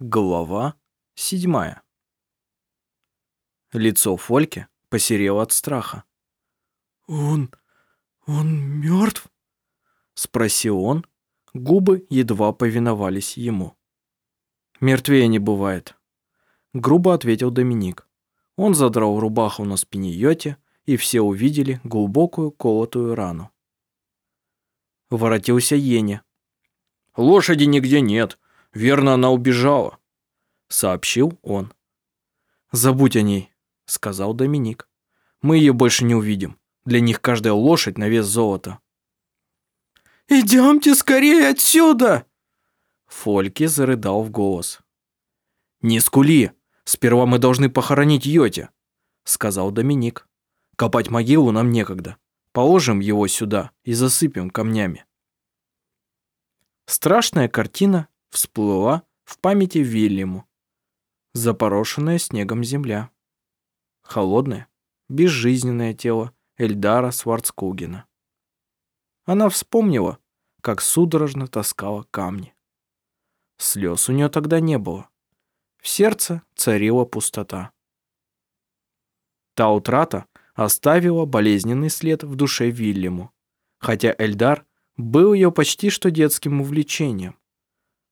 Глава седьмая. Лицо Фольки посерело от страха. «Он... он мертв?» Спросил он. Губы едва повиновались ему. «Мертвее не бывает», — грубо ответил Доминик. Он задрал рубаху на спине Йоти, и все увидели глубокую колотую рану. Воротился Йене. «Лошади нигде нет. Верно, она убежала», — сообщил он. «Забудь о ней», — сказал Доминик. «Мы ее больше не увидим. Для них каждая лошадь на вес золота». «Идемте скорее отсюда!» Фольке зарыдал в голос. «Не скули! Сперва мы должны похоронить Йоти», — сказал Доминик. «Копать могилу нам некогда. Положим его сюда и засыпем камнями». Страшная картина всплыла в памяти Вильяму. Запорошенная снегом земля. Холодное, безжизненное тело Эльдара Сварцкугена. Она вспомнила, как судорожно таскала камни. Слез у нее тогда не было. В сердце царила пустота. Та утрата оставила болезненный след в душе Вильяму, хотя Эльдар был ее почти что детским увлечением.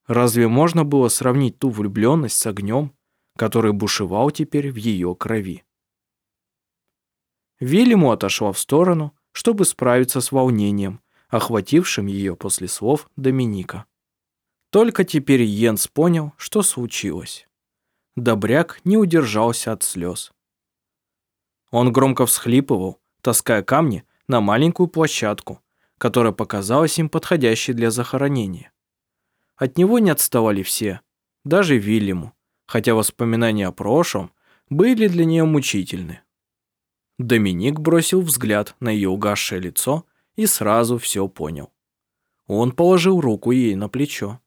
Разве можно было сравнить ту влюбленность с огнем, который бушевал теперь в ее крови? Вильяму отошла в сторону, чтобы справиться с волнением, охватившим ее после слов Доминика. Только теперь Йенс понял, что случилось. Добряк не удержался от слез. Он громко всхлипывал, таская камни на маленькую площадку, которая показалась им подходящей для захоронения. От него не отставали все, даже Вильяму, хотя воспоминания о прошлом были для нее мучительны. Доминик бросил взгляд на ее угасшее лицо и сразу все понял. Он положил руку ей на плечо.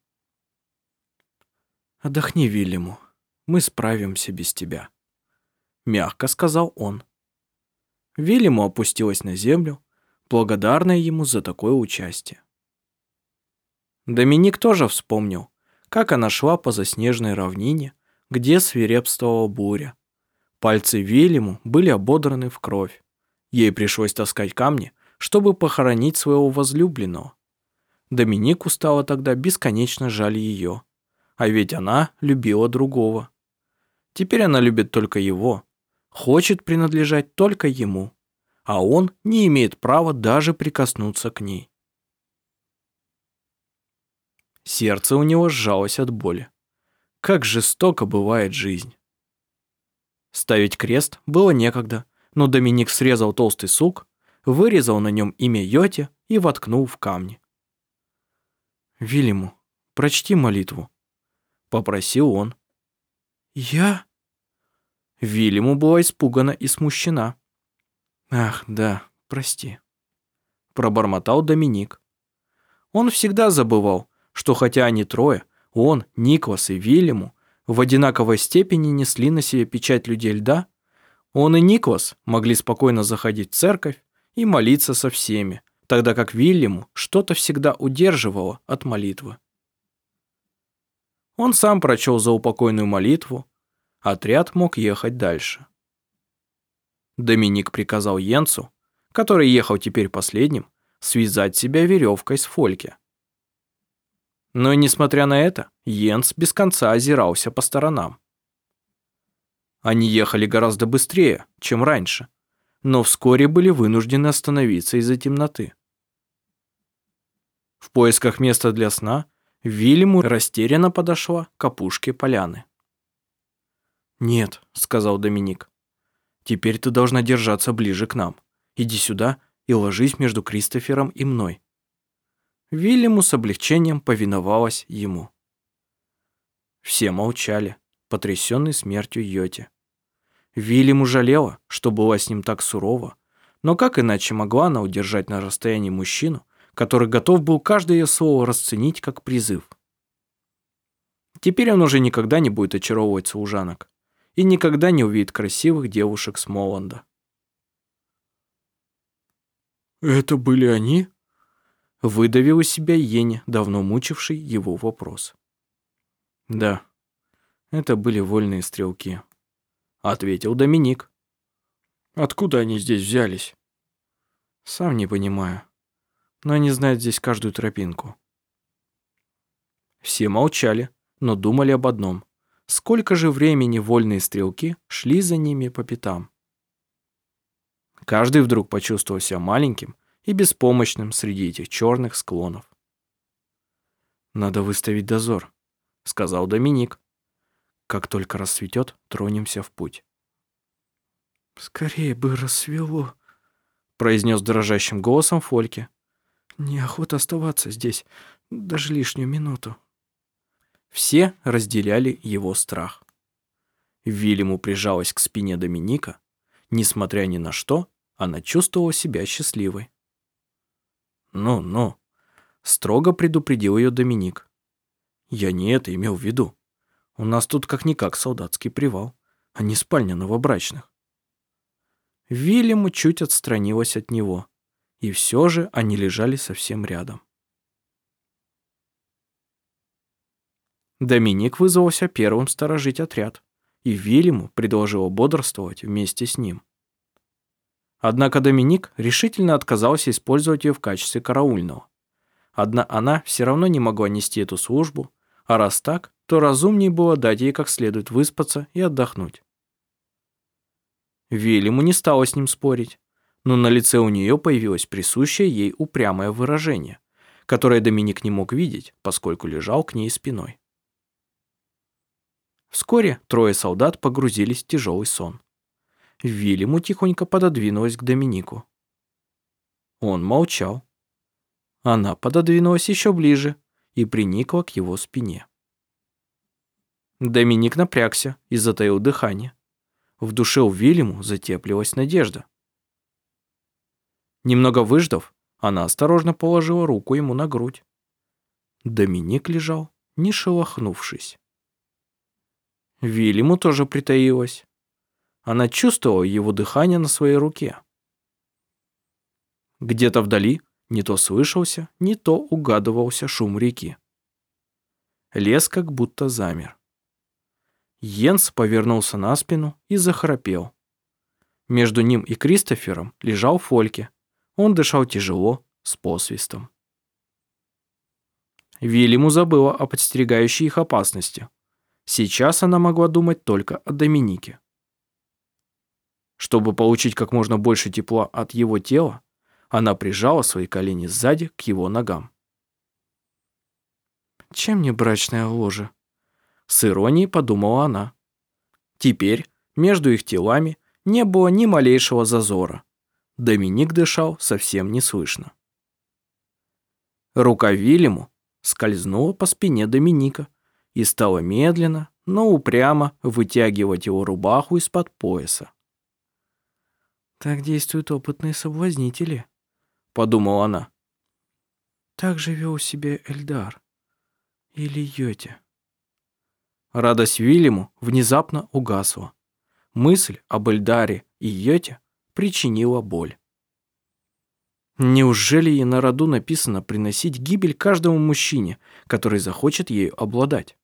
«Отдохни, Вильяму, мы справимся без тебя», — мягко сказал он. Вильяму опустилась на землю, благодарная ему за такое участие. Доминик тоже вспомнил, как она шла по заснеженной равнине, где свирепствовала буря. Пальцы Вильяму были ободраны в кровь. Ей пришлось таскать камни, чтобы похоронить своего возлюбленного. Доминику стало тогда бесконечно жаль ее. А ведь она любила другого. Теперь она любит только его, хочет принадлежать только ему, а он не имеет права даже прикоснуться к ней. Сердце у него сжалось от боли. Как жестоко бывает жизнь. Ставить крест было некогда, но Доминик срезал толстый сук, вырезал на нем имя Йоти и воткнул в камни. «Вильяму, прочти молитву», — попросил он. «Я?» Вильяму была испугана и смущена. «Ах, да, прости», — пробормотал Доминик. Он всегда забывал, что хотя они трое, он, Никлас и Вильяму, в одинаковой степени несли на себе печать людей льда, он и Никлас могли спокойно заходить в церковь и молиться со всеми, тогда как Вильяму что-то всегда удерживало от молитвы. Он сам прочел заупокойную молитву, отряд мог ехать дальше. Доминик приказал Йенцу, который ехал теперь последним, связать себя веревкой с Фольке. Но, несмотря на это, Йенс без конца озирался по сторонам. Они ехали гораздо быстрее, чем раньше, но вскоре были вынуждены остановиться из-за темноты. В поисках места для сна Вильяму растерянно подошла к опушке поляны. «Нет», — сказал Доминик, — «теперь ты должна держаться ближе к нам. Иди сюда и ложись между Кристофером и мной. Вильяму с облегчением повиновалась ему. Все молчали, потрясенный смертью Йоти. Вильяму жалела, что была с ним так сурова, но как иначе могла она удержать на расстоянии мужчину, который готов был каждое ее слово расценить как призыв? Теперь он уже никогда не будет очаровывать служанок и никогда не увидит красивых девушек с Моланда. «Это были они?» Выдавил из себя Йене, давно мучивший его вопрос. «Да, Это были вольные стрелки. Ответил Доминик. Откуда они здесь взялись? Сам не понимаю. Но они знают здесь каждую тропинку. Все молчали, но думали об одном. Сколько же времени вольные стрелки шли за ними по пятам? Каждый вдруг почувствовал себя маленьким и беспомощным среди этих черных склонов. «Надо выставить дозор», — сказал Доминик. «Как только рассветет, тронемся в путь». «Скорее бы рассвело», — произнес дрожащим голосом Фольке. «Неохота оставаться здесь даже лишнюю минуту». Все разделяли его страх. Вильяму прижалась к спине Доминика. Несмотря ни на что, она чувствовала себя счастливой. «Ну-ну», — строго предупредил ее Доминик. «Я не это имел в виду. У нас тут как-никак солдатский привал, а не спальня новобрачных». Вильяму чуть отстранилась от него, и все же они лежали совсем рядом. Доминик вызвался первым сторожить отряд, и Вильяму предложил бодрствовать вместе с ним. Однако Доминик решительно отказался использовать ее в качестве караульного. Одна она все равно не могла нести эту службу, а раз так, то разумнее было дать ей как следует выспаться и отдохнуть. Вильяму не стало с ним спорить, но на лице у нее появилось присущее ей упрямое выражение, которое Доминик не мог видеть, поскольку лежал к ней спиной. Вскоре трое солдат погрузились в тяжелый сон. Вильяму тихонько пододвинулась к Доминику. Он молчал. Она пододвинулась еще ближе и приникла к его спине. Доминик напрягся и затаил дыхание. В душе у Вильяму затеплилась надежда. Немного выждав, она осторожно положила руку ему на грудь. Доминик лежал, не шелохнувшись. Вильяму тоже притаилась. Она чувствовала его дыхание на своей руке. Где-то вдали не то слышался, не то угадывался шум реки. Лес как будто замер. Йенс повернулся на спину и захрапел. Между ним и Кристофером лежал Фольке. Он дышал тяжело, с посвистом. Вильяму забыла о подстерегающей их опасности. Сейчас она могла думать только о Доминике. Чтобы получить как можно больше тепла от его тела, она прижала свои колени сзади к его ногам. «Чем не брачная ложа?» С иронией подумала она. Теперь между их телами не было ни малейшего зазора. Доминик дышал совсем неслышно. Рука Вильяму скользнула по спине Доминика, и стала медленно, но упрямо вытягивать его рубаху из-под пояса. «Так действуют опытные соблазнители», — подумала она. «Так же вел себя Эльдар. Или Йоти». Радость Вильяму внезапно угасла. Мысль об Эльдаре и Йоте причинила боль. Неужели ей на роду написано приносить гибель каждому мужчине, который захочет ею обладать?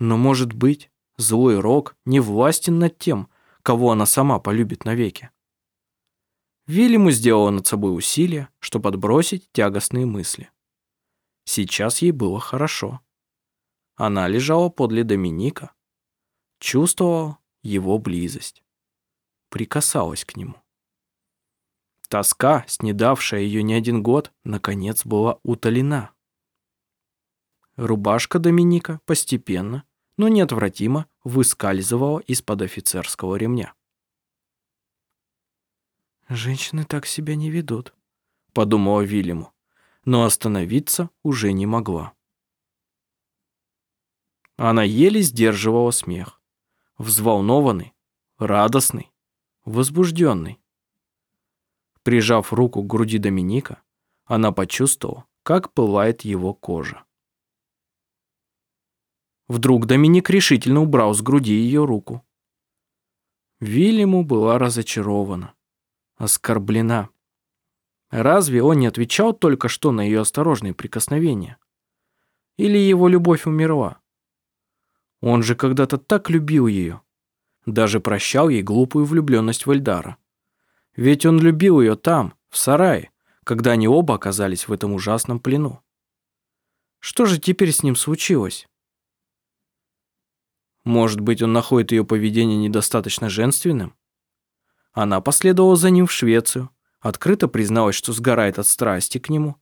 Но, может быть, злой рок не властен над тем, кого она сама полюбит навеки. Вильяму сделала над собой усилие, чтобы отбросить тягостные мысли. Сейчас ей было хорошо. Она лежала подле Доминика, чувствовала его близость, прикасалась к нему. Тоска, снедавшая ее не один год, наконец была утолена. Рубашка Доминика постепенно, но неотвратимо выскальзывала из-под офицерского ремня. «Женщины так себя не ведут», — подумала Вильяму, но остановиться уже не могла. Она еле сдерживала смех. Взволнованный, радостный, возбужденный. Прижав руку к груди Доминика, она почувствовала, как пылает его кожа. Вдруг Доминик решительно убрал с груди ее руку. Вильяму была разочарована, оскорблена. Разве он не отвечал только что на ее осторожные прикосновения? Или его любовь умерла? Он же когда-то так любил ее. Даже прощал ей глупую влюбленность в Эльдара. Ведь он любил ее там, в сарае, когда они оба оказались в этом ужасном плену. Что же теперь с ним случилось? Может быть, он находит ее поведение недостаточно женственным? Она последовала за ним в Швецию, открыто призналась, что сгорает от страсти к нему.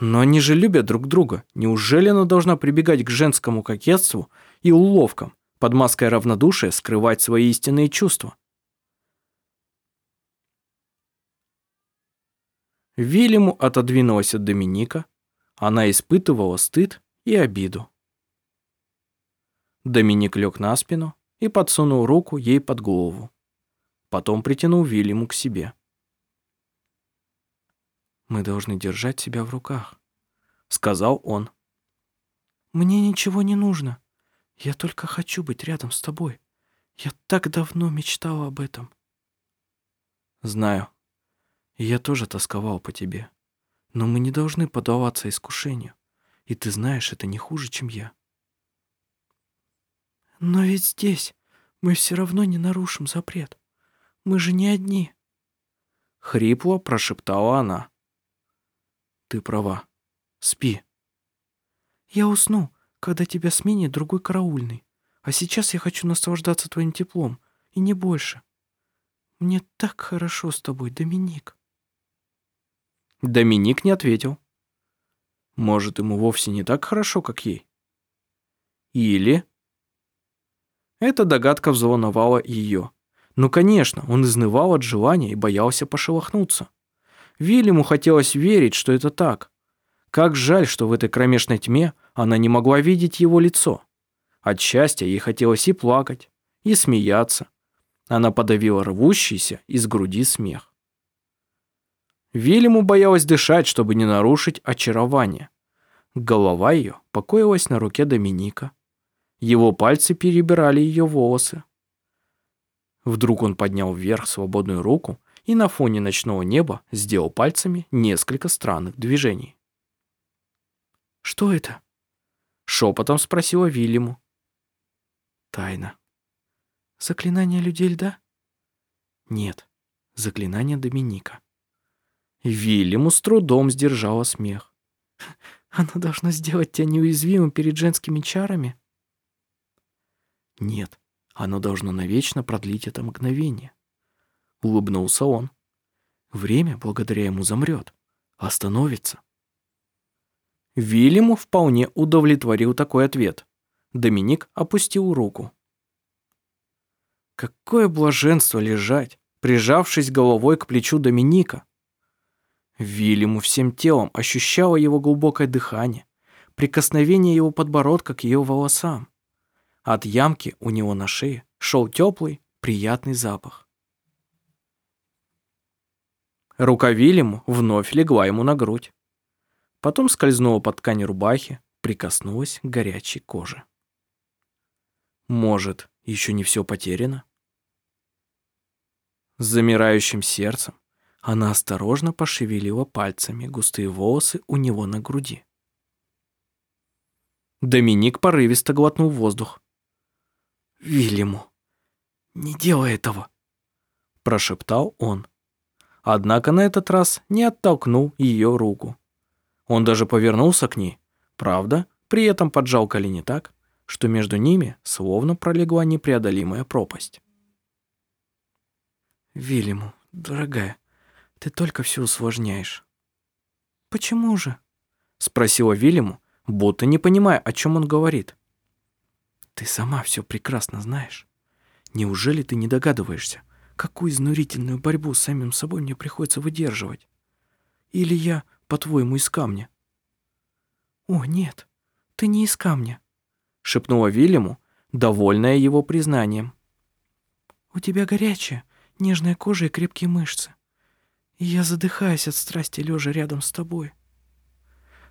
Но они же любят друг друга. Неужели она должна прибегать к женскому кокетству и уловкам, под маской равнодушия скрывать свои истинные чувства? Вильяму отодвинулась от Доминика. Она испытывала стыд и обиду. Доминик лег на спину и подсунул руку ей под голову. Потом притянул Вильяму к себе. «Мы должны держать себя в руках», — сказал он. «Мне ничего не нужно. Я только хочу быть рядом с тобой. Я так давно мечтал об этом». «Знаю. Я тоже тосковал по тебе. Но мы не должны поддаваться искушению. И ты знаешь, это не хуже, чем я». «Но ведь здесь мы все равно не нарушим запрет. Мы же не одни». Хрипло прошептала она. «Ты права. Спи». «Я усну, когда тебя сменит другой караульный. А сейчас я хочу наслаждаться твоим теплом, и не больше. Мне так хорошо с тобой, Доминик». Доминик не ответил. Может, ему вовсе не так хорошо, как ей? Или эта догадка взволновала ее. Ну, конечно, он изнывал от желания и боялся пошелохнуться. Вильяму хотелось верить, что это так. Как жаль, что в этой кромешной тьме она не могла видеть его лицо. От счастья ей хотелось и плакать, и смеяться. Она подавила рвущийся из груди смех. Вильяму боялась дышать, чтобы не нарушить очарование. Голова ее покоилась на руке Доминика. Его пальцы перебирали ее волосы. Вдруг он поднял вверх свободную руку и на фоне ночного неба сделал пальцами несколько странных движений. «Что это?» Шепотом спросила Вильяму. «Тайна». «Заклинание людей льда?» «Нет, заклинание Доминика». Вильяму с трудом сдержала смех. «Оно должно сделать тебя неуязвимым перед женскими чарами?» Нет, оно должно навечно продлить это мгновение. Улыбнулся он. Время благодаря ему замрет, остановится. Вильяму вполне удовлетворил такой ответ. Доминик опустил руку. Какое блаженство лежать, прижавшись головой к плечу Доминика. Вильяму всем телом ощущала его глубокое дыхание, прикосновение его подбородка к ее волосам. От ямки у него на шее шел теплый, приятный запах. Рука Вильяму вновь легла ему на грудь. Потом скользнула под ткань рубахи, прикоснулась к горячей коже. Может, еще не все потеряно? С замирающим сердцем она осторожно пошевелила пальцами густые волосы у него на груди. Доминик порывисто глотнул воздух. Вильяму, не делай этого», – прошептал он. Однако на этот раз не оттолкнул ее руку. Он даже повернулся к ней, правда, при этом поджал колени так, что между ними словно пролегла непреодолимая пропасть. «Вильяму, дорогая, ты только все усложняешь». «Почему же?» – спросила Вильяму, будто не понимая, о чем он говорит. Ты сама все прекрасно знаешь. Неужели ты не догадываешься, какую изнурительную борьбу с самим собой мне приходится выдерживать? Или я, по-твоему, из камня? О, нет, ты не из камня, шепнула Вильяму, довольная его признанием. У тебя горячая, нежная кожа и крепкие мышцы. И я задыхаюсь от страсти лежа рядом с тобой.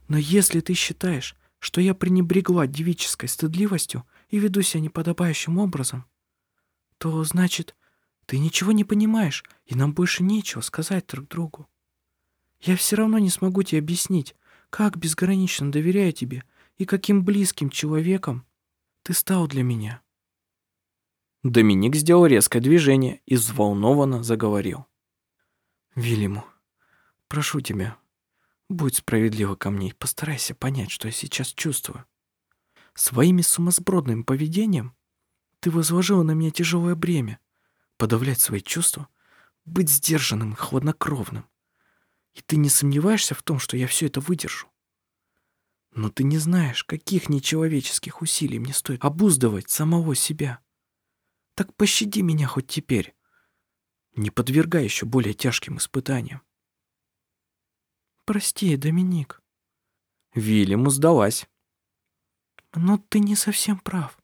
Но если ты считаешь, что я пренебрегла девической стыдливостью и веду себя неподобающим образом, то, значит, ты ничего не понимаешь, и нам больше нечего сказать друг другу. Я все равно не смогу тебе объяснить, как безгранично доверяю тебе и каким близким человеком Ты стал для меня. Доминик сделал резкое движение и взволнованно заговорил. Вильяму, прошу тебя, будь справедлива ко мне и постарайся понять, что я сейчас чувствую. Своими сумасбродным поведением ты возложила на меня тяжелое бремя подавлять свои чувства, быть сдержанным и хладнокровным. И ты не сомневаешься в том, что я все это выдержу. Но ты не знаешь, каких нечеловеческих усилий мне стоит обуздывать самого себя. Так пощади меня хоть теперь. Не подвергай еще более тяжким испытаниям. Прости, Доминик. Вильяму сдалась. Но ты не совсем прав.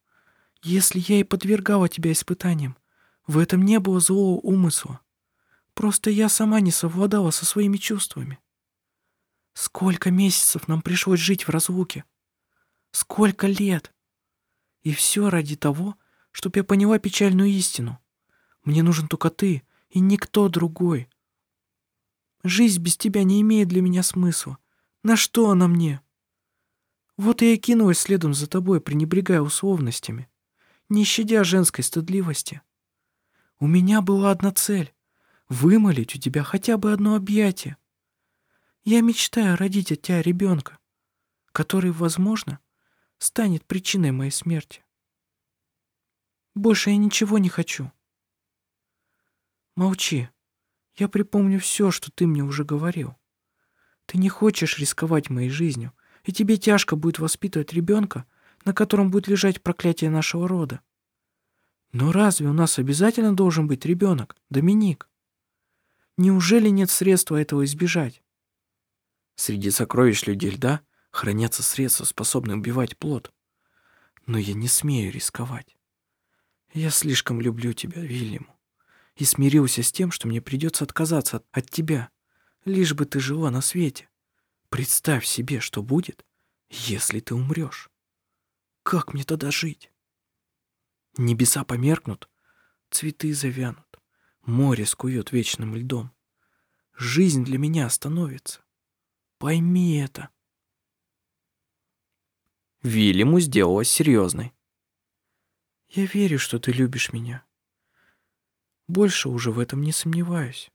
Если я и подвергала тебя испытаниям, в этом не было злого умысла. Просто я сама не совладала со своими чувствами. Сколько месяцев нам пришлось жить в разлуке? Сколько лет? И все ради того, чтобы я поняла печальную истину. Мне нужен только ты и никто другой. Жизнь без тебя не имеет для меня смысла. На что она мне? Вот и я кинулась следом за тобой, пренебрегая условностями, не щадя женской стыдливости. У меня была одна цель — вымолить у тебя хотя бы одно объятие. Я мечтаю родить от тебя ребенка, который, возможно, станет причиной моей смерти. Больше я ничего не хочу. Молчи. Я припомню все, что ты мне уже говорил. Ты не хочешь рисковать моей жизнью, и тебе тяжко будет воспитывать ребенка, на котором будет лежать проклятие нашего рода. Но разве у нас обязательно должен быть ребенок, Доминик? Неужели нет средства этого избежать? Среди сокровищ людей льда хранятся средства, способные убивать плод. Но я не смею рисковать. Я слишком люблю тебя, Вильяму, и смирился с тем, что мне придется отказаться от, тебя, лишь бы ты жила на свете. Представь себе, что будет, если ты умрешь. Как мне тогда жить? Небеса померкнут, цветы завянут, море скует вечным льдом. Жизнь для меня остановится. Пойми это. Вильяму сделалась серьезной. Я верю, что ты любишь меня. Больше уже в этом не сомневаюсь.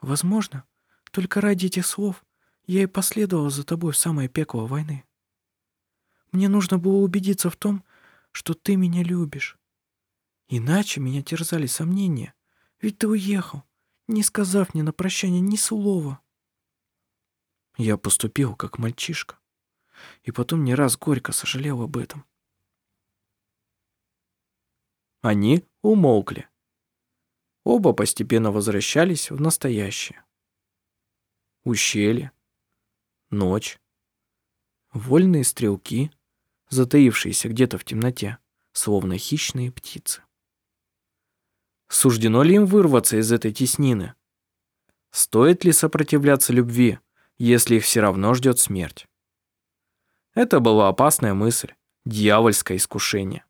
Возможно, только ради этих слов я и последовал за тобой в самое пекло войны. Мне нужно было убедиться в том, что ты меня любишь. Иначе меня терзали сомнения, ведь ты уехал, не сказав мне на прощание ни слова. Я поступил как мальчишка, и потом не раз горько сожалел об этом. Они умолкли. Оба постепенно возвращались в настоящее. Ущелье, ночь, вольные стрелки, затаившиеся где-то в темноте, словно хищные птицы. Суждено ли им вырваться из этой теснины? Стоит ли сопротивляться любви, если их все равно ждет смерть? Это была опасная мысль, дьявольское искушение.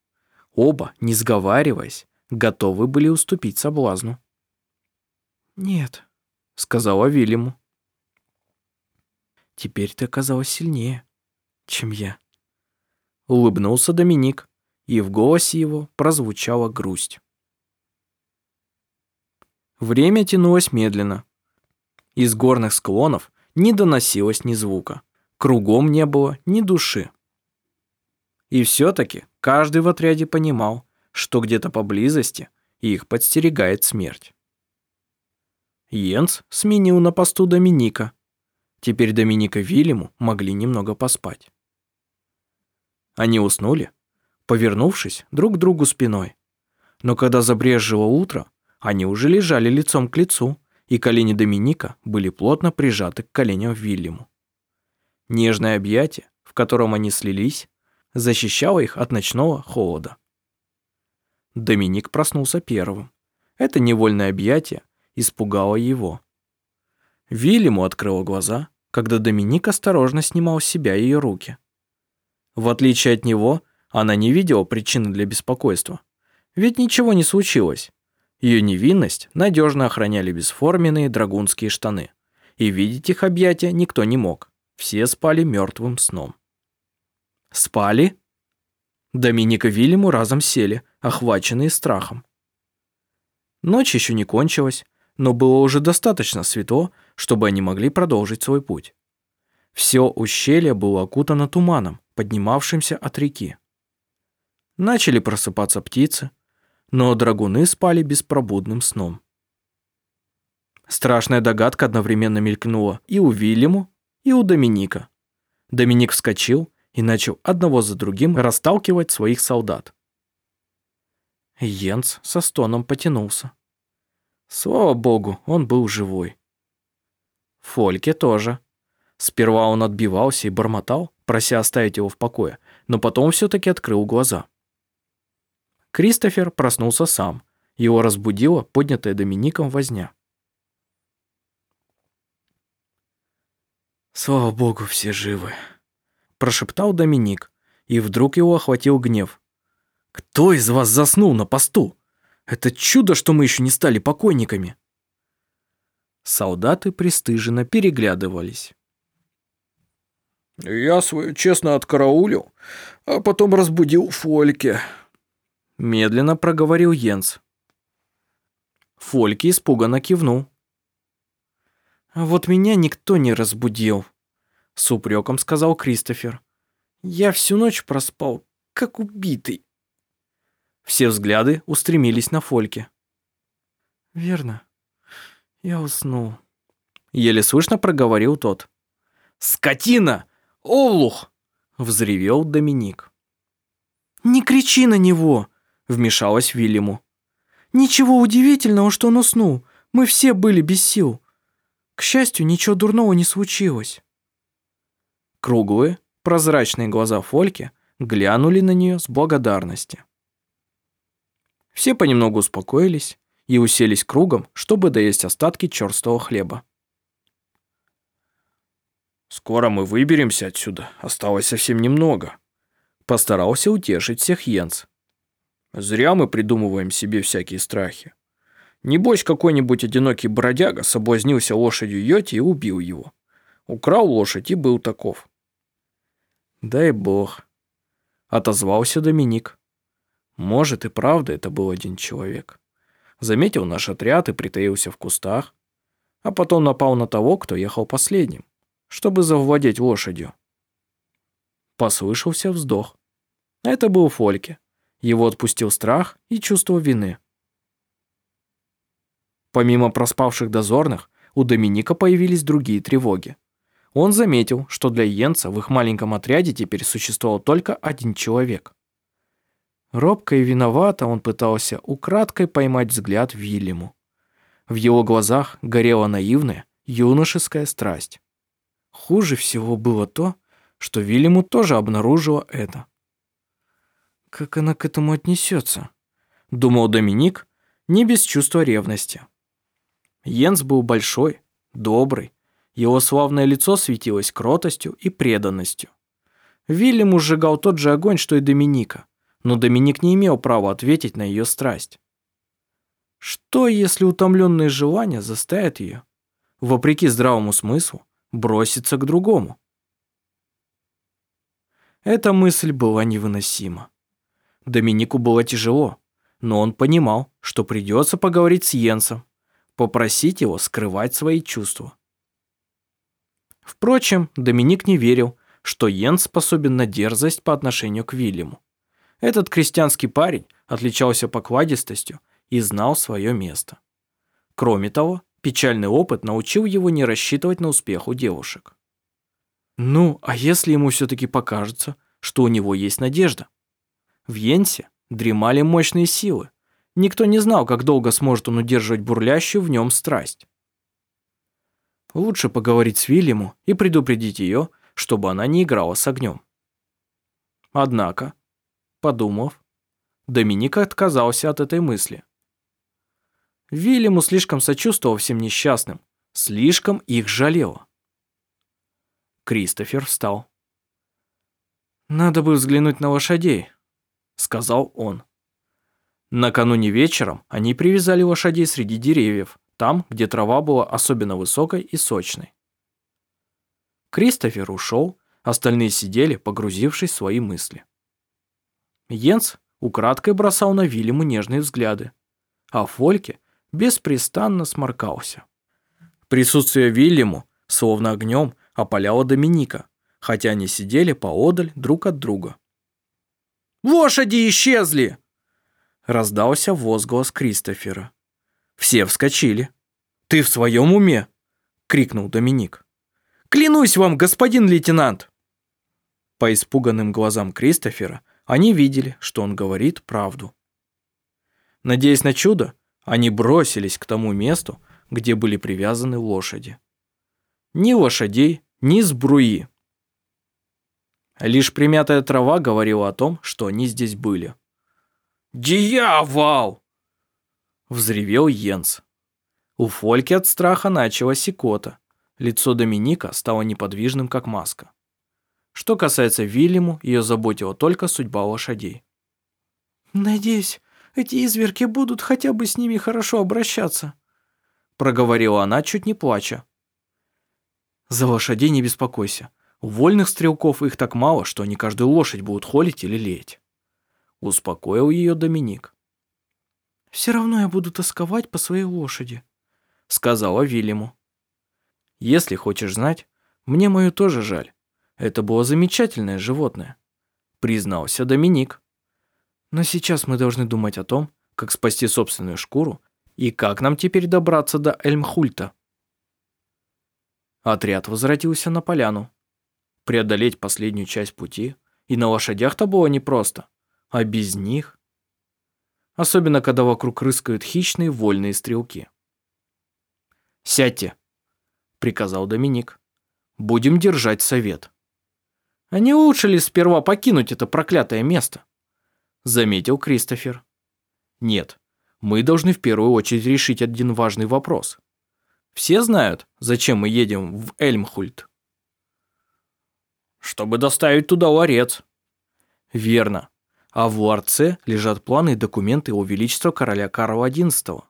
Оба, не сговариваясь, готовы были уступить соблазну. «Нет», — сказала Вильяму. «Теперь ты оказалась сильнее, чем я». Улыбнулся Доминик, и в голосе его прозвучала грусть. Время тянулось медленно. Из горных склонов не доносилось ни звука. Кругом не было ни души. И все-таки каждый в отряде понимал, что где-то поблизости их подстерегает смерть. Йенс сменил на посту Доминика. Теперь Доминика и Вильяму могли немного поспать. Они уснули, повернувшись друг к другу спиной. Но когда забрежило утро, они уже лежали лицом к лицу, и колени Доминика были плотно прижаты к коленям Вильяму. Нежное объятие, в котором они слились, защищала их от ночного холода. Доминик проснулся первым. Это невольное объятие испугало его. Вильяму открыла глаза, когда Доминик осторожно снимал с себя ее руки. В отличие от него, она не видела причины для беспокойства. Ведь ничего не случилось. Ее невинность надежно охраняли бесформенные драгунские штаны. И видеть их объятия никто не мог. Все спали мертвым сном. Спали? Доминика и Вильяму разом сели, охваченные страхом. Ночь еще не кончилась, но было уже достаточно светло, чтобы они могли продолжить свой путь. Все ущелье было окутано туманом, поднимавшимся от реки. Начали просыпаться птицы, но драгуны спали беспробудным сном. Страшная догадка одновременно мелькнула и у Вильяму, и у Доминика. Доминик вскочил и начал одного за другим расталкивать своих солдат. Йенс со стоном потянулся. Слава богу, он был живой. Фольке тоже. Сперва он отбивался и бормотал, прося оставить его в покое, но потом все-таки открыл глаза. Кристофер проснулся сам. Его разбудила поднятая Домиником возня. «Слава богу, все живы», – прошептал Доминик, и вдруг его охватил гнев. «Кто из вас заснул на посту? Это чудо, что мы еще не стали покойниками!» Солдаты пристыженно переглядывались. «Я свою честно откараулил, а потом разбудил Фольке», – медленно проговорил Йенс. Фольке испуганно кивнул. «А вот меня никто не разбудил», — с упреком сказал Кристофер. «Я всю ночь проспал, как убитый». Все взгляды устремились на Фольке. «Верно, я уснул», — еле слышно проговорил тот. «Скотина! Олух!» — взревел Доминик. «Не кричи на него!» — вмешалась Вильяму. «Ничего удивительного, что он уснул. Мы все были без сил. К счастью, ничего дурного не случилось. Круглые, прозрачные глаза Фольки глянули на нее с благодарностью. Все понемногу успокоились и уселись кругом, чтобы доесть остатки черстого хлеба. «Скоро мы выберемся отсюда, осталось совсем немного», постарался утешить всех Йенс. «Зря мы придумываем себе всякие страхи. Небось, какой-нибудь одинокий бродяга соблазнился лошадью Йоти и убил его. Украл лошадь и был таков. «Дай бог», — отозвался Доминик. «Может, и правда это был один человек. Заметил наш отряд и притаился в кустах, а потом напал на того, кто ехал последним, чтобы завладеть лошадью». Послышался вздох. Это был Фольке. Его отпустил страх и чувство вины. Помимо проспавших дозорных, у Доминика появились другие тревоги. Он заметил, что для Йенца в их маленьком отряде теперь существовал только один человек. Робко и виновато он пытался украдкой поймать взгляд Вильяму. В его глазах горела наивная, юношеская страсть. Хуже всего было то, что Вильяму тоже обнаружила это. «Как она к этому отнесется?» – думал Доминик, не без чувства ревности. Йенс был большой, добрый. Его славное лицо светилось кротостью и преданностью. Вильям сжигал тот же огонь, что и Доминика, но Доминик не имел права ответить на ее страсть. Что, если утомленные желания заставят ее, вопреки здравому смыслу, броситься к другому? Эта мысль была невыносима. Доминику было тяжело, но он понимал, что придется поговорить с Йенсом, попросить его скрывать свои чувства. Впрочем, Доминик не верил, что Йен способен на дерзость по отношению к Вильяму. Этот крестьянский парень отличался покладистостью и знал свое место. Кроме того, печальный опыт научил его не рассчитывать на успех у девушек. Ну, а если ему все-таки покажется, что у него есть надежда? В Йенсе дремали мощные силы, Никто не знал, как долго сможет он удерживать бурлящую в нем страсть. Лучше поговорить с Вильяму и предупредить ее, чтобы она не играла с огнем. Однако, подумав, Доминик отказался от этой мысли. Вильяму слишком сочувствовал всем несчастным, слишком их жалел. Кристофер встал. «Надо бы взглянуть на лошадей», — сказал он. Накануне вечером они привязали лошадей среди деревьев, там, где трава была особенно высокой и сочной. Кристофер ушел, остальные сидели, погрузившись в свои мысли. Йенс украдкой бросал на Вильяму нежные взгляды, а Фольке беспрестанно сморкался. Присутствие Вильяму, словно огнем, опаляло Доминика, хотя они сидели поодаль друг от друга. «Лошади исчезли!» Раздался возглас Кристофера. Все вскочили. «Ты в своем уме?» — крикнул Доминик. «Клянусь вам, господин лейтенант!» По испуганным глазам Кристофера они видели, что он говорит правду. Надеясь на чудо, они бросились к тому месту, где были привязаны лошади. Ни лошадей, ни сбруи. Лишь примятая трава говорила о том, что они здесь были. «Дьявол!» — взревел Йенс. У Фольки от страха начала секота. Лицо Доминика стало неподвижным, как маска. Что касается Вильяму, ее заботила только судьба лошадей. «Надеюсь, эти изверки будут хотя бы с ними хорошо обращаться», проговорила она, чуть не плача. «За лошадей не беспокойся. У вольных стрелков их так мало, что они каждую лошадь будут холить или леять. Успокоил ее Доминик. «Все равно я буду тосковать по своей лошади», сказала Вильяму. «Если хочешь знать, мне мою тоже жаль. Это было замечательное животное», признался Доминик. «Но сейчас мы должны думать о том, как спасти собственную шкуру и как нам теперь добраться до Эльмхульта». Отряд возвратился на поляну. Преодолеть последнюю часть пути и на лошадях-то было непросто а без них... Особенно, когда вокруг рыскают хищные вольные стрелки. «Сядьте», — приказал Доминик. «Будем держать совет». «А не лучше ли сперва покинуть это проклятое место?» — заметил Кристофер. «Нет, мы должны в первую очередь решить один важный вопрос. Все знают, зачем мы едем в Эльмхульт?» «Чтобы доставить туда ларец». «Верно а в ларце лежат планы и документы Его Величества короля Карла XI.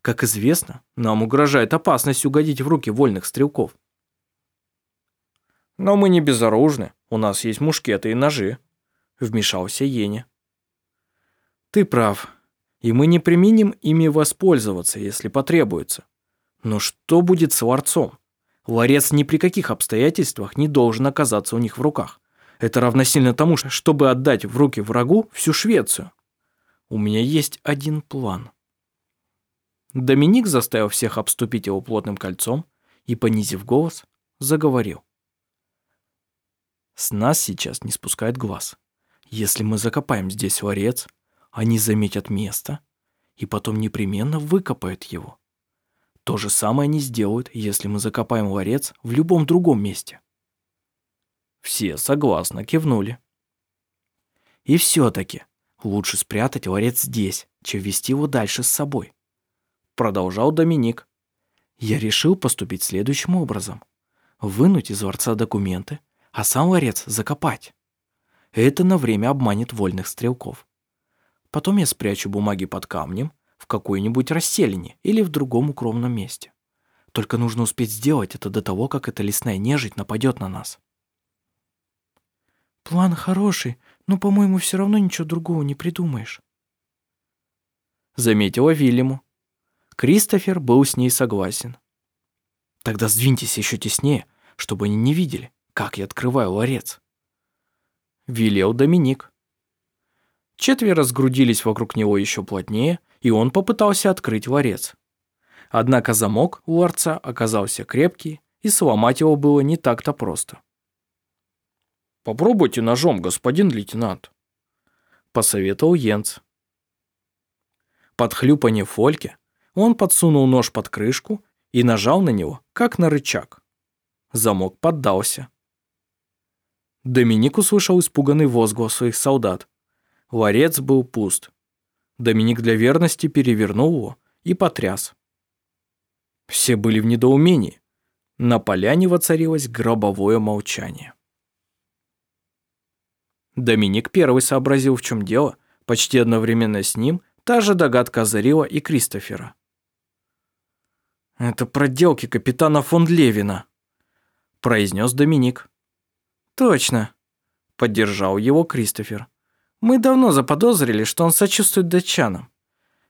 Как известно, нам угрожает опасность угодить в руки вольных стрелков. «Но мы не безоружны, у нас есть мушкеты и ножи», — вмешался Йене. «Ты прав, и мы не применим ими воспользоваться, если потребуется. Но что будет с ларцом? Ларец ни при каких обстоятельствах не должен оказаться у них в руках. Это равносильно тому, чтобы отдать в руки врагу всю Швецию. У меня есть один план. Доминик заставил всех обступить его плотным кольцом и, понизив голос, заговорил. С нас сейчас не спускают глаз. Если мы закопаем здесь ларец, они заметят место и потом непременно выкопают его. То же самое они сделают, если мы закопаем ларец в любом другом месте. Все согласно кивнули. И все-таки лучше спрятать ларец здесь, чем вести его дальше с собой. Продолжал Доминик. Я решил поступить следующим образом. Вынуть из ларца документы, а сам ларец закопать. Это на время обманет вольных стрелков. Потом я спрячу бумаги под камнем в какой-нибудь расселине или в другом укромном месте. Только нужно успеть сделать это до того, как эта лесная нежить нападет на нас. План хороший, но, по-моему, все равно ничего другого не придумаешь. Заметила Вильяму. Кристофер был с ней согласен. Тогда сдвиньтесь еще теснее, чтобы они не видели, как я открываю ларец. Велел Доминик. Четверо сгрудились вокруг него еще плотнее, и он попытался открыть ларец. Однако замок у ларца оказался крепкий, и сломать его было не так-то просто. «Попробуйте ножом, господин лейтенант», — посоветовал Йенц. Под хлюпанье Фольке он подсунул нож под крышку и нажал на него, как на рычаг. Замок поддался. Доминик услышал испуганный возглас своих солдат. Ларец был пуст. Доминик для верности перевернул его и потряс. Все были в недоумении. На поляне воцарилось гробовое молчание. Доминик первый сообразил, в чем дело. Почти одновременно с ним та же догадка озарила и Кристофера. «Это проделки капитана фон Левина», – произнес Доминик. «Точно», – поддержал его Кристофер. Мы давно заподозрили, что он сочувствует датчанам.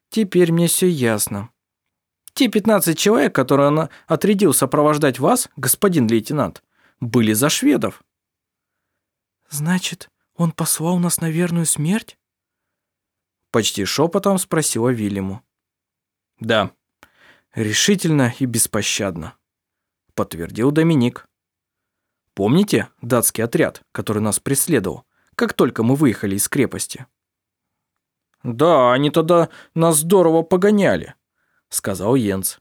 Теперь мне все ясно. Те 15 человек, которые он отрядил сопровождать вас, господин лейтенант, были за шведов. Значит, он послал нас на верную смерть? Почти шепотом спросила Вильяму. Да, решительно и беспощадно, подтвердил Доминик. Помните датский отряд, который нас преследовал, как только мы выехали из крепости? Да, они тогда нас здорово погоняли, сказал Йенс.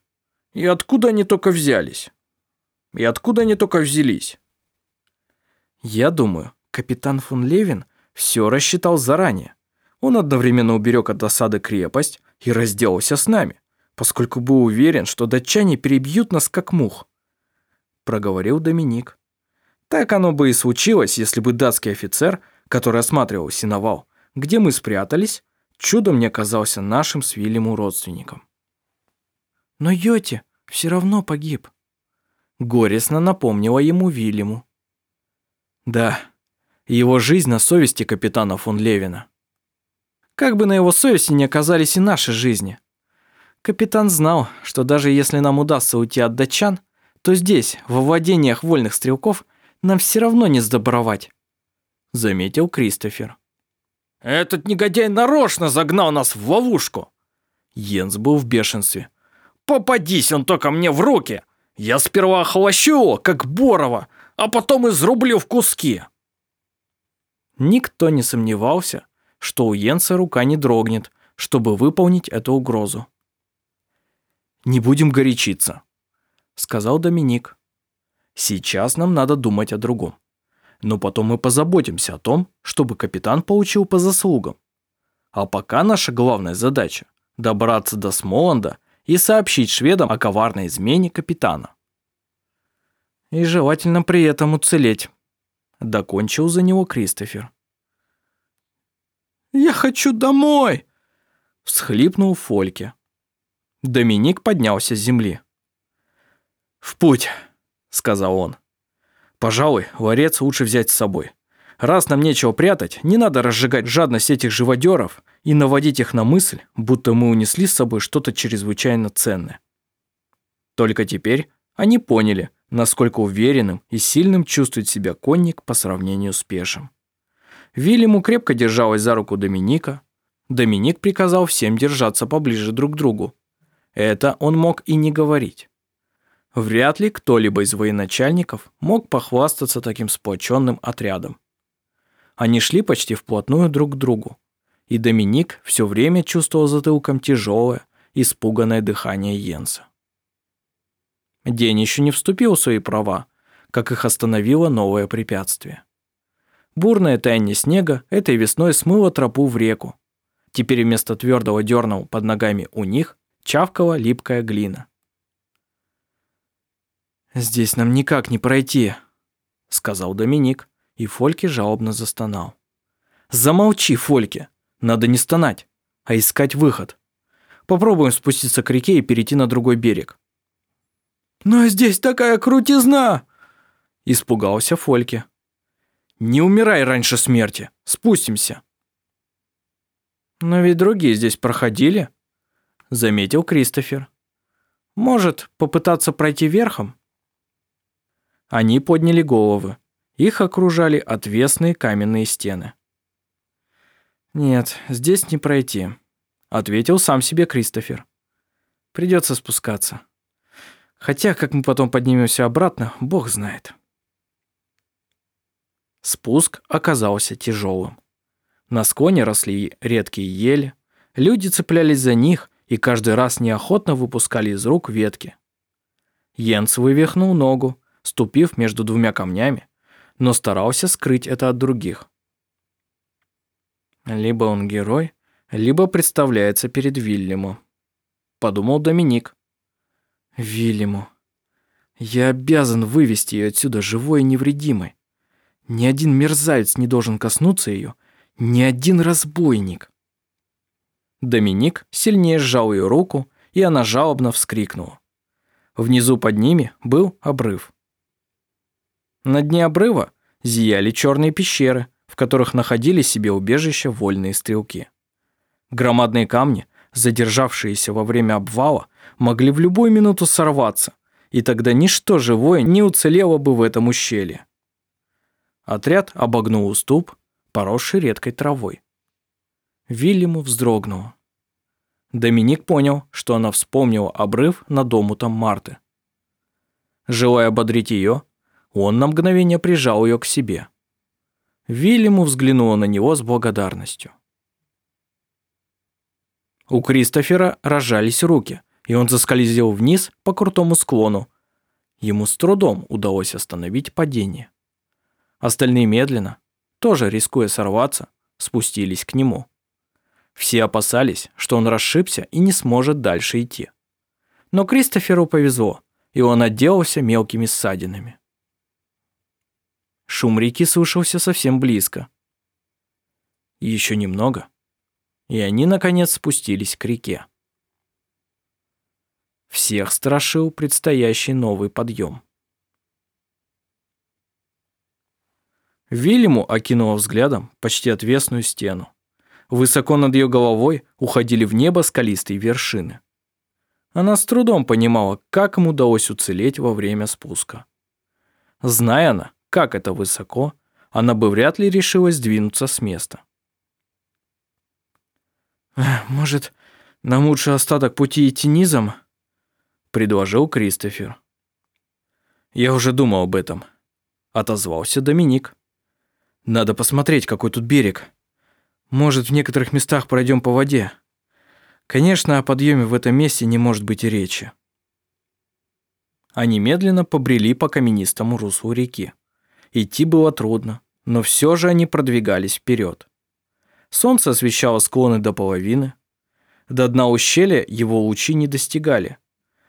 И откуда они только взялись? И откуда они только взялись? Я думаю, капитан фон Левин все рассчитал заранее. Он одновременно уберег от осады крепость и разделался с нами, поскольку был уверен, что датчане перебьют нас как мух. Проговорил Доминик. Так оно бы и случилось, если бы датский офицер, который осматривал синовал, где мы спрятались, чудом не оказался нашим с Вильяму родственником. Но Йоти все равно погиб. Горестно напомнила ему Вильяму. Да, его жизнь на совести капитана фон Левина. Как бы на его совести не оказались и наши жизни. Капитан знал, что даже если нам удастся уйти от датчан, то здесь, во владениях вольных стрелков, нам все равно не сдобровать. Заметил Кристофер. Этот негодяй нарочно загнал нас в ловушку. Йенс был в бешенстве. Попадись он только мне в руки. Я сперва охолощу его, как Борова, а потом изрублю в куски. Никто не сомневался, что у Йенса рука не дрогнет, чтобы выполнить эту угрозу. «Не будем горячиться», — сказал Доминик. «Сейчас нам надо думать о другом но потом мы позаботимся о том, чтобы капитан получил по заслугам. А пока наша главная задача – добраться до Смоланда и сообщить шведам о коварной измене капитана. И желательно при этом уцелеть. Докончил за него Кристофер. «Я хочу домой!» – всхлипнул Фольке. Доминик поднялся с земли. «В путь!» – сказал он. Пожалуй, ларец лучше взять с собой. Раз нам нечего прятать, не надо разжигать жадность этих живодеров и наводить их на мысль, будто мы унесли с собой что-то чрезвычайно ценное. Только теперь они поняли, насколько уверенным и сильным чувствует себя конник по сравнению с пешим. Вильяму крепко держалась за руку Доминика. Доминик приказал всем держаться поближе друг к другу. Это он мог и не говорить. Вряд ли кто-либо из военачальников мог похвастаться таким сплоченным отрядом. Они шли почти вплотную друг к другу, и Доминик все время чувствовал затылком тяжелое, испуганное дыхание Йенса. День еще не вступил в свои права, как их остановило новое препятствие. Бурное таяние снега этой весной смыло тропу в реку. Теперь вместо твердого дерного под ногами у них чавкала липкая глина. «Здесь нам никак не пройти», — сказал Доминик, и Фольке жалобно застонал. «Замолчи, Фольке! Надо не стонать, а искать выход. Попробуем спуститься к реке и перейти на другой берег». «Но здесь такая крутизна!» — испугался Фольке. «Не умирай раньше смерти, спустимся». «Но ведь другие здесь проходили», — заметил Кристофер. «Может, попытаться пройти верхом?» Они подняли головы. Их окружали отвесные каменные стены. «Нет, здесь не пройти», — ответил сам себе Кристофер. «Придется спускаться. Хотя, как мы потом поднимемся обратно, бог знает». Спуск оказался тяжелым. На склоне росли редкие ели, люди цеплялись за них и каждый раз неохотно выпускали из рук ветки. Йенс вывихнул ногу, ступив между двумя камнями, но старался скрыть это от других. Либо он герой, либо представляется перед Вильяму, подумал Доминик. Вильяму. Я обязан вывести ее отсюда живой и невредимой. Ни один мерзавец не должен коснуться ее, ни один разбойник. Доминик сильнее сжал ее руку, и она жалобно вскрикнула. Внизу под ними был обрыв. На дне обрыва зияли черные пещеры, в которых находили себе убежище вольные стрелки. Громадные камни, задержавшиеся во время обвала, могли в любую минуту сорваться, и тогда ничто живое не уцелело бы в этом ущелье. Отряд обогнул уступ, поросший редкой травой. Вильяму вздрогнуло. Доминик понял, что она вспомнила обрыв над омутом Марты. Желая ободрить ее, он на мгновение прижал ее к себе. Вильяму взглянула на него с благодарностью. У Кристофера разжались руки, и он заскользил вниз по крутому склону. Ему с трудом удалось остановить падение. Остальные медленно, тоже рискуя сорваться, спустились к нему. Все опасались, что он расшибся и не сможет дальше идти. Но Кристоферу повезло, и он отделался мелкими ссадинами. Шум реки слышался совсем близко. Еще немного, и они, наконец, спустились к реке. Всех страшил предстоящий новый подъем. Вильяму окинула взглядом почти отвесную стену. Высоко над ее головой уходили в небо скалистые вершины. Она с трудом понимала, как им удалось уцелеть во время спуска. Зная она, как это высоко, она бы вряд ли решилась двинуться с места. «Может, нам лучше остаток пути идти низом?» – предложил Кристофер. «Я уже думал об этом», – отозвался Доминик. «Надо посмотреть, какой тут берег. Может, в некоторых местах пройдем по воде. Конечно, о подъеме в этом месте не может быть и речи». Они медленно побрели по каменистому руслу реки. Идти было трудно, но все же они продвигались вперед. Солнце освещало склоны до половины. До дна ущелья его лучи не достигали.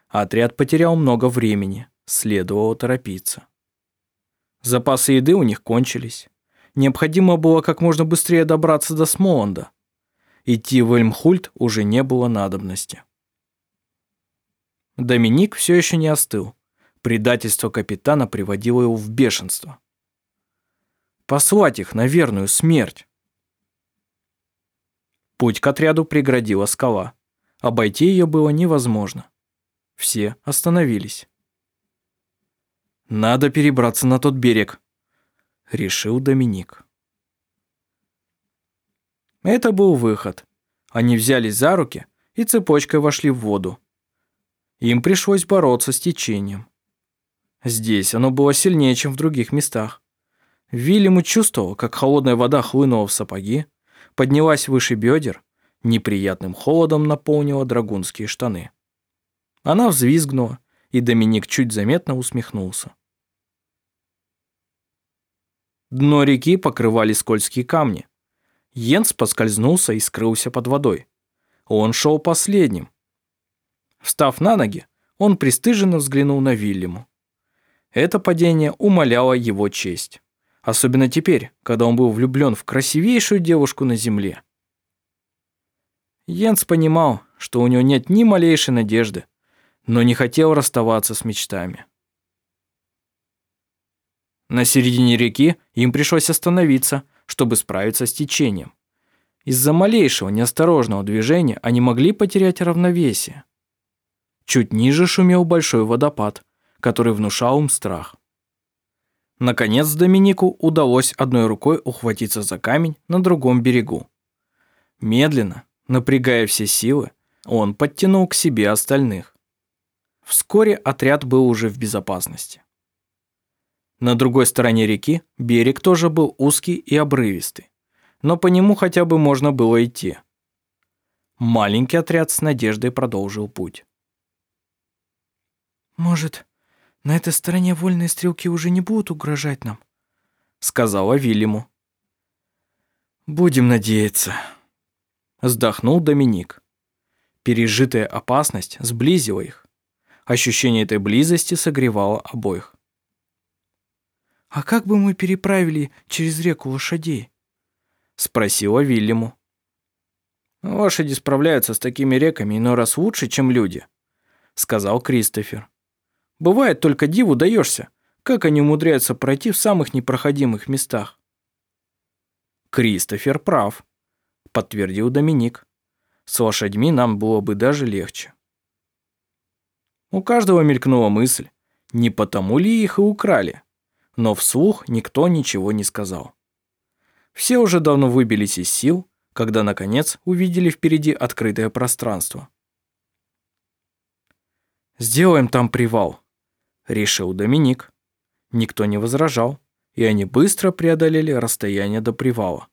А отряд потерял много времени, следовало торопиться. Запасы еды у них кончились. Необходимо было как можно быстрее добраться до Смоланда. Идти в Эльмхульт уже не было надобности. Доминик все еще не остыл. Предательство капитана приводило его в бешенство послать их на верную смерть. Путь к отряду преградила скала. Обойти ее было невозможно. Все остановились. «Надо перебраться на тот берег», — решил Доминик. Это был выход. Они взялись за руки и цепочкой вошли в воду. Им пришлось бороться с течением. Здесь оно было сильнее, чем в других местах. Вильяму чувствовал, как холодная вода хлынула в сапоги, поднялась выше бедер, неприятным холодом наполнила драгунские штаны. Она взвизгнула, и Доминик чуть заметно усмехнулся. Дно реки покрывали скользкие камни. Йенс поскользнулся и скрылся под водой. Он шел последним. Встав на ноги, он пристыженно взглянул на Вильяму. Это падение умаляло его честь. Особенно теперь, когда он был влюблен в красивейшую девушку на земле. Йенс понимал, что у него нет ни малейшей надежды, но не хотел расставаться с мечтами. На середине реки им пришлось остановиться, чтобы справиться с течением. Из-за малейшего неосторожного движения они могли потерять равновесие. Чуть ниже шумел большой водопад, который внушал им страх. Наконец Доминику удалось одной рукой ухватиться за камень на другом берегу. Медленно, напрягая все силы, он подтянул к себе остальных. Вскоре отряд был уже в безопасности. На другой стороне реки берег тоже был узкий и обрывистый, но по нему хотя бы можно было идти. Маленький отряд с надеждой продолжил путь. «Может, на этой стороне вольные стрелки уже не будут угрожать нам», — сказала Вильяму. «Будем надеяться», — вздохнул Доминик. Пережитая опасность сблизила их. Ощущение этой близости согревало обоих. «А как бы мы переправили через реку лошадей?» — спросила Вильяму. «Лошади справляются с такими реками иной раз лучше, чем люди», — сказал Кристофер. Бывает, только диву даешься, как они умудряются пройти в самых непроходимых местах. Кристофер прав, подтвердил Доминик. С лошадьми нам было бы даже легче. У каждого мелькнула мысль, не потому ли их и украли, но вслух никто ничего не сказал. Все уже давно выбились из сил, когда, наконец, увидели впереди открытое пространство. «Сделаем там привал», — решил Доминик. Никто не возражал, и они быстро преодолели расстояние до привала.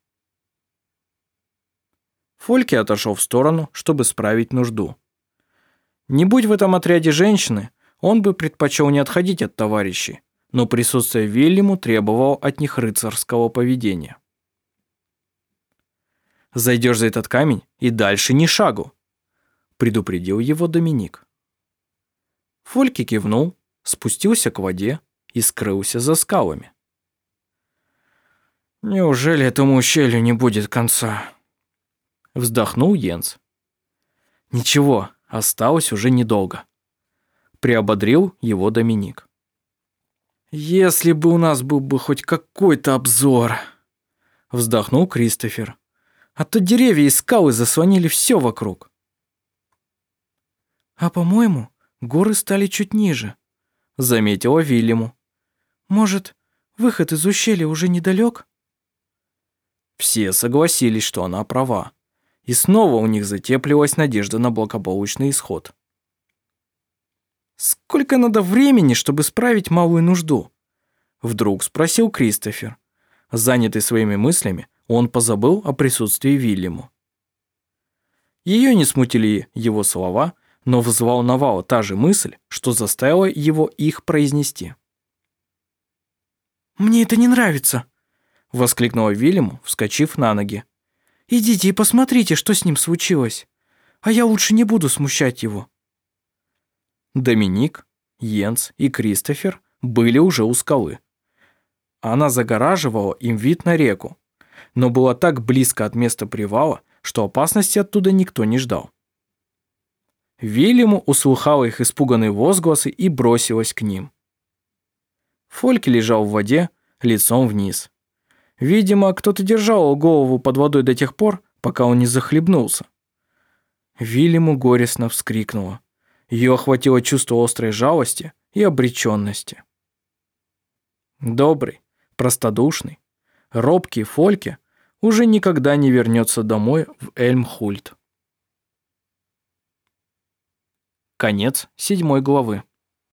Фольке отошел в сторону, чтобы справить нужду. Не будь в этом отряде женщины, он бы предпочел не отходить от товарищей, но присутствие Вильяму требовало от них рыцарского поведения. «Зайдешь за этот камень и дальше ни шагу», предупредил его Доминик. Фольки кивнул, спустился к воде и скрылся за скалами. «Неужели этому ущелью не будет конца?» Вздохнул Йенс. «Ничего, осталось уже недолго», приободрил его Доминик. «Если бы у нас был бы хоть какой-то обзор!» Вздохнул Кристофер. «А то деревья и скалы заслонили все вокруг». «А по-моему, горы стали чуть ниже», заметила Вильяму. «Может, выход из ущелья уже недалек?» Все согласились, что она права. И снова у них затеплилась надежда на благополучный исход. «Сколько надо времени, чтобы справить малую нужду?» Вдруг спросил Кристофер. Занятый своими мыслями, он позабыл о присутствии Вильяму. Ее не смутили его слова, но взволновала та же мысль, что заставила его их произнести. «Мне это не нравится!» — воскликнула Вильяму, вскочив на ноги. «Идите и посмотрите, что с ним случилось, а я лучше не буду смущать его». Доминик, Йенс и Кристофер были уже у скалы. Она загораживала им вид на реку, но была так близко от места привала, что опасности оттуда никто не ждал. Вильяму услыхала их испуганные возгласы и бросилась к ним. Фольки лежал в воде, лицом вниз. Видимо, кто-то держал голову под водой до тех пор, пока он не захлебнулся. Вильяму горестно вскрикнула. Ее охватило чувство острой жалости и обреченности. Добрый, простодушный, робкий Фольке уже никогда не вернется домой в Эльмхульт. Конец седьмой главы.